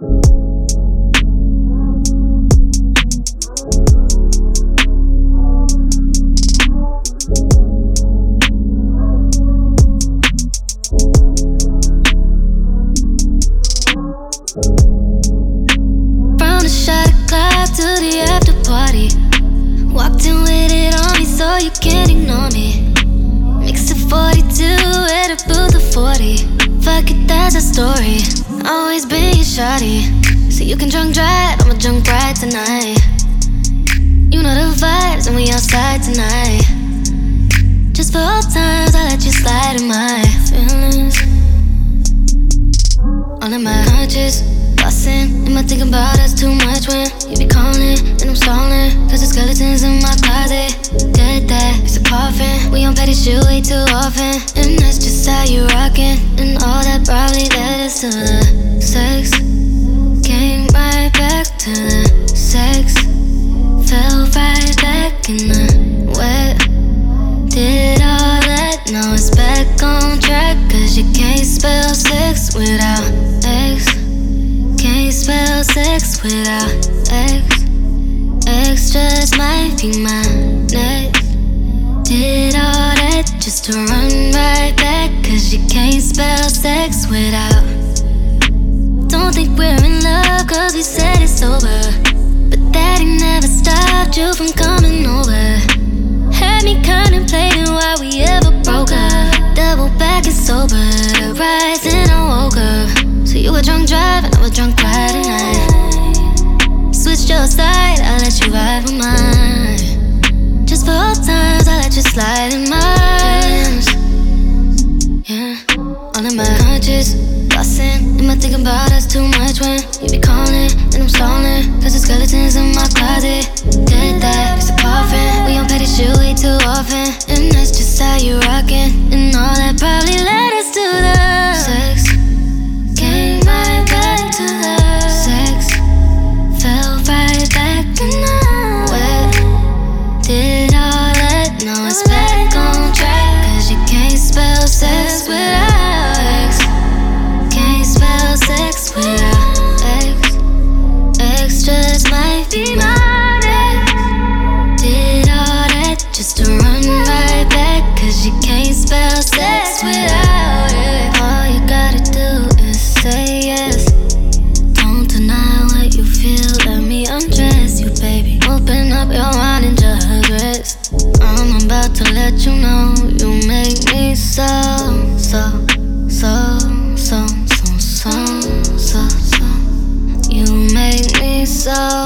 From the shot glass to the after party. Walked in with it on me, so you can't ignore me. Mix it 42 with a booth of 40. Fuck it, that's a story. Always been your shawty. So you can drunk drive, I'm a drunk ride tonight. You know the vibes, and we outside tonight. Just for old times, I let you slide in my feelings. All in my conscious, bustin'. Am I thinking about us too much when you be calling and I'm stalling? Cause the skeletons in my closet. Dead that, it's a coffin. We on petty shit way too often. And that's just how you rockin'. To the sex. Came right back to the sex. Fell right back in the wet. Did all that, now it's back on track. Cause you can't spell sex without X. Can't spell sex without X. X just might be my next. Did all that just to run right back. Cause you can't spell sex without. Cause we said it's over. But that ain't never stopped you from coming over. Had me contemplating why we ever broke up. Double back and sober, and I woke up. So you were drunk driving, I was drunk riding. I switched your side, I let you ride with mine. Just for old times, I let you slide in mine. Yeah, all in my conscious, bustin'. Am I thinking about us too much when you be calling and I'm stalling? Cause the skeletons in my closet. Did that, it's a coffin. We on petty shit way too often. And that's just how you rockin'. And all that probably led us to the sex. Came right back to the sex. Fell right back in the wet. Did all that, now it's back on track. Cause you can't spell sex without so,